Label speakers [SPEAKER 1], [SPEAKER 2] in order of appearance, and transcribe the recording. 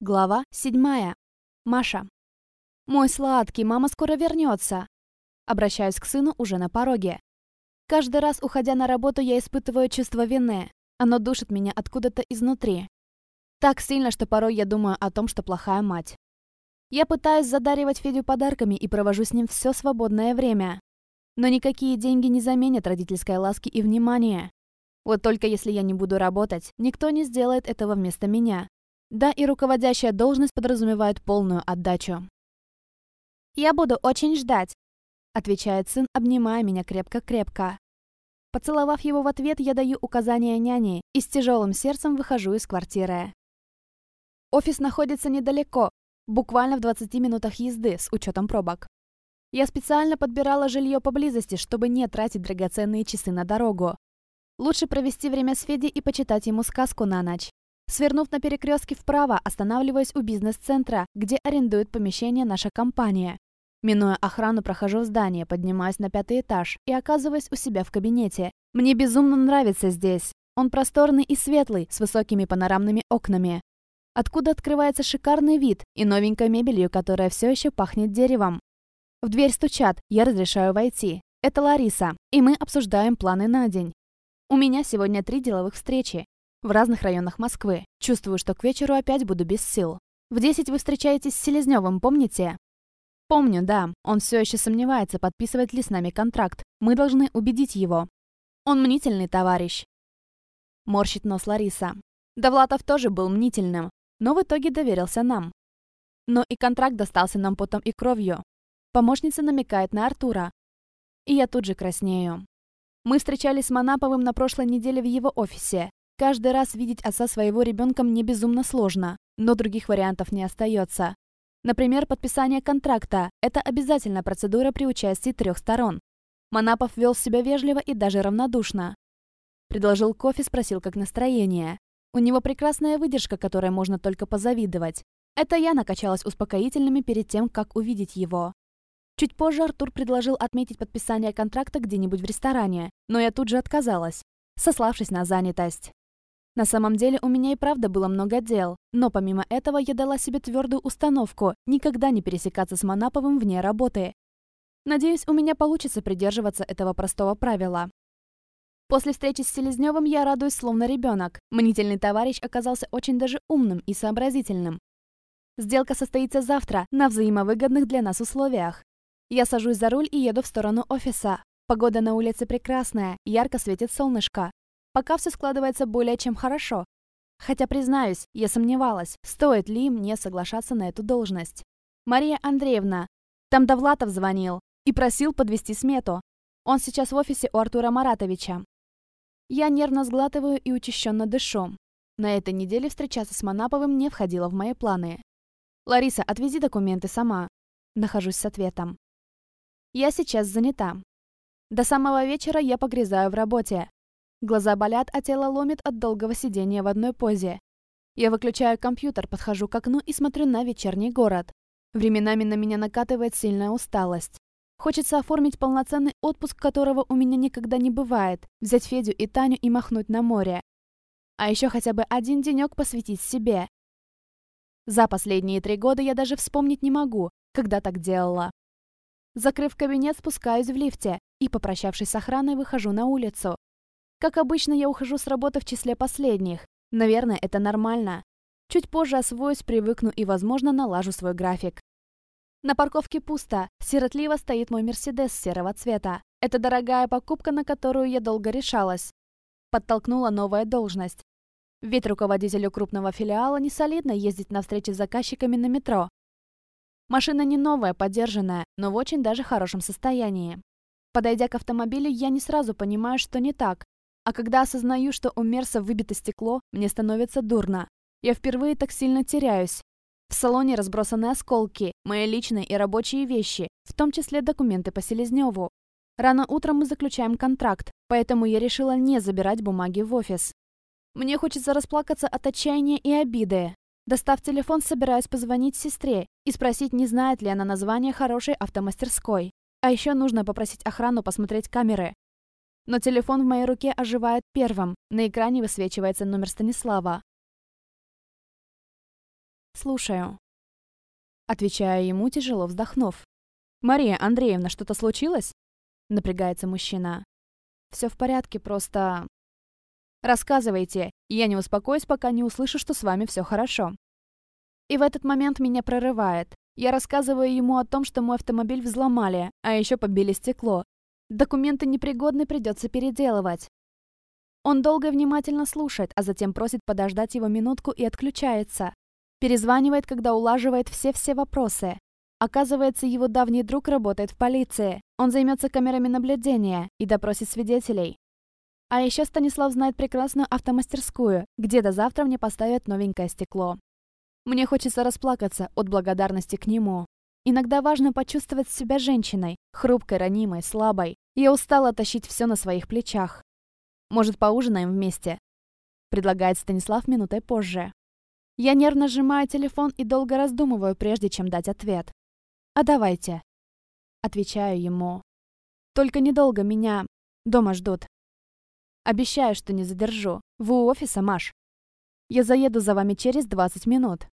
[SPEAKER 1] Глава седьмая. Маша. «Мой сладкий, мама скоро вернется!» Обращаюсь к сыну уже на пороге. Каждый раз, уходя на работу, я испытываю чувство вины. Оно душит меня откуда-то изнутри. Так сильно, что порой я думаю о том, что плохая мать. Я пытаюсь задаривать Федю подарками и провожу с ним все свободное время. Но никакие деньги не заменят родительской ласки и внимания. Вот только если я не буду работать, никто не сделает этого вместо меня. Да, и руководящая должность подразумевает полную отдачу. «Я буду очень ждать», — отвечает сын, обнимая меня крепко-крепко. Поцеловав его в ответ, я даю указания няне и с тяжелым сердцем выхожу из квартиры. Офис находится недалеко, буквально в 20 минутах езды, с учетом пробок. Я специально подбирала жилье поблизости, чтобы не тратить драгоценные часы на дорогу. Лучше провести время с Федей и почитать ему сказку на ночь. Свернув на перекрестке вправо, останавливаюсь у бизнес-центра, где арендует помещение наша компания. Минуя охрану, прохожу в здание, поднимаюсь на пятый этаж и оказываюсь у себя в кабинете. Мне безумно нравится здесь. Он просторный и светлый, с высокими панорамными окнами. Откуда открывается шикарный вид и новенькой мебелью, которая все еще пахнет деревом. В дверь стучат, я разрешаю войти. Это Лариса, и мы обсуждаем планы на день. У меня сегодня три деловых встречи в разных районах Москвы. Чувствую, что к вечеру опять буду без сил. В 10 вы встречаетесь с Селезневым, помните? Помню, да. Он все еще сомневается, подписывать ли с нами контракт. Мы должны убедить его. Он мнительный товарищ. Морщит нос Лариса. Довлатов тоже был мнительным, но в итоге доверился нам. Но и контракт достался нам потом и кровью. Помощница намекает на Артура. И я тут же краснею. Мы встречались с Манаповым на прошлой неделе в его офисе. Каждый раз видеть отца своего ребенка мне безумно сложно, но других вариантов не остается. Например, подписание контракта – это обязательная процедура при участии трех сторон. Манапов вел себя вежливо и даже равнодушно. Предложил кофе, спросил, как настроение. У него прекрасная выдержка, которой можно только позавидовать. Это я накачалась успокоительными перед тем, как увидеть его. Чуть позже Артур предложил отметить подписание контракта где-нибудь в ресторане, но я тут же отказалась, сославшись на занятость. На самом деле у меня и правда было много дел, но помимо этого я дала себе твердую установку никогда не пересекаться с Манаповым вне работы. Надеюсь, у меня получится придерживаться этого простого правила. После встречи с Селезневым я радуюсь словно ребенок. Мнительный товарищ оказался очень даже умным и сообразительным. Сделка состоится завтра на взаимовыгодных для нас условиях. Я сажусь за руль и еду в сторону офиса. Погода на улице прекрасная, ярко светит солнышко. Пока все складывается более чем хорошо. Хотя, признаюсь, я сомневалась, стоит ли мне соглашаться на эту должность. Мария Андреевна, там Довлатов звонил и просил подвести смету. Он сейчас в офисе у Артура Маратовича. Я нервно сглатываю и учащенно дышу. На этой неделе встречаться с Манаповым не входило в мои планы. «Лариса, отвези документы сама». Нахожусь с ответом. Я сейчас занята. До самого вечера я погрязаю в работе. Глаза болят, а тело ломит от долгого сидения в одной позе. Я выключаю компьютер, подхожу к окну и смотрю на вечерний город. Временами на меня накатывает сильная усталость. Хочется оформить полноценный отпуск, которого у меня никогда не бывает, взять Федю и Таню и махнуть на море. А еще хотя бы один денек посвятить себе. За последние три года я даже вспомнить не могу, когда так делала. Закрыв кабинет, спускаюсь в лифте и, попрощавшись с охраной, выхожу на улицу. Как обычно, я ухожу с работы в числе последних. Наверное, это нормально. Чуть позже освоюсь, привыкну и, возможно, налажу свой график. На парковке пусто. Сиротливо стоит мой Мерседес серого цвета. Это дорогая покупка, на которую я долго решалась. Подтолкнула новая должность. Ведь руководителю крупного филиала не солидно ездить на встречи с заказчиками на метро. Машина не новая, подержанная, но в очень даже хорошем состоянии. Подойдя к автомобилю, я не сразу понимаю, что не так. А когда осознаю, что у Мерса выбито стекло, мне становится дурно. Я впервые так сильно теряюсь. В салоне разбросаны осколки, мои личные и рабочие вещи, в том числе документы по Селезневу. Рано утром мы заключаем контракт, поэтому я решила не забирать бумаги в офис. Мне хочется расплакаться от отчаяния и обиды. Достав телефон, собираюсь позвонить сестре и спросить, не знает ли она название хорошей автомастерской. А еще нужно попросить охрану посмотреть камеры. Но телефон в моей руке оживает первым. На экране высвечивается номер Станислава. «Слушаю». Отвечаю ему, тяжело вздохнув. «Мария Андреевна, что-то случилось?» Напрягается мужчина. «Все в порядке, просто...» «Рассказывайте, я не успокоюсь, пока не услышу, что с вами все хорошо». И в этот момент меня прорывает. Я рассказываю ему о том, что мой автомобиль взломали, а еще побили стекло. Документы непригодны, придется переделывать. Он долго и внимательно слушает, а затем просит подождать его минутку и отключается. Перезванивает, когда улаживает все-все вопросы. Оказывается, его давний друг работает в полиции. Он займется камерами наблюдения и допросит свидетелей. А еще Станислав знает прекрасную автомастерскую, где до завтра мне поставят новенькое стекло. Мне хочется расплакаться от благодарности к нему. Иногда важно почувствовать себя женщиной, хрупкой, ранимой, слабой. Я устала тащить все на своих плечах. Может, поужинаем вместе?» Предлагает Станислав минутой позже. Я нервно сжимаю телефон и долго раздумываю, прежде чем дать ответ. «А давайте». Отвечаю ему. «Только недолго меня дома ждут. Обещаю, что не задержу. Вы у офиса, Маш. Я заеду за вами через 20 минут.